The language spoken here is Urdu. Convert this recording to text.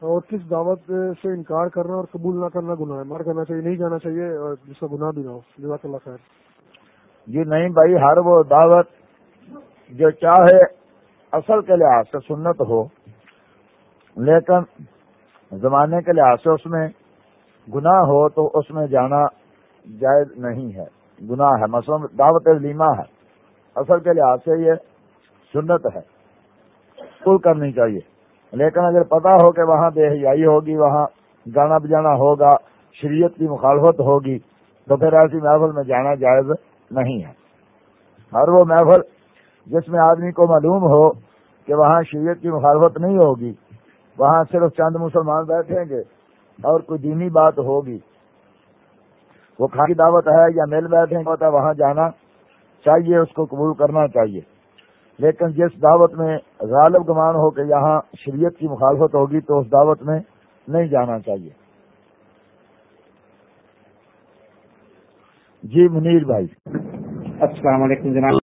اور کس دعوت سے انکار کرنا اور قبول نہ کرنا گناہ ہے؟ مر کرنا چاہیے، نہیں جانا چاہیے اور جس کا گناہ بھی نہ ہو۔ جزاک اللہ خیر۔ جی نہیں بھائی، ہر وہ دعوت جو چاہے اصل کے لحاظ سے سنت ہو، لیکن زمانے کے لحاظ سے اس میں گناہ ہو تو اس میں جانا جائز نہیں ہے۔ گناہ ہے، مثلا دعوت لیما ہے۔ اصل کے لحاظ سے یہ سنت ہے۔ کل کرنی چاہیے۔ لیکن اگر پتا ہو کہ وہاں بے حیائی ہوگی، وہاں گانا بجانا ہوگا، شریعت کی مخالفت ہوگی، تو پھر ایسی محفل میں جانا جائز نہیں ہے۔ ہر وہ محفل جس میں آدمی کو معلوم ہو کہ وہاں شریعت کی مخالفت نہیں ہوگی، وہاں صرف چند مسلمان بیٹھیں گے اور کوئی دینی بات ہوگی، وہ کھانے کی دعوت ہے یا مل بیٹھیں گے وہاں جانا چاہیے، اس کو قبول کرنا چاہیے۔ لیکن جس دعوت میں غالب گمان ہو کہ یہاں شریعت کی مخالفت ہوگی تو اس دعوت میں نہیں جانا چاہیے۔ جی منیر بھائی۔ السلام علیکم جناب۔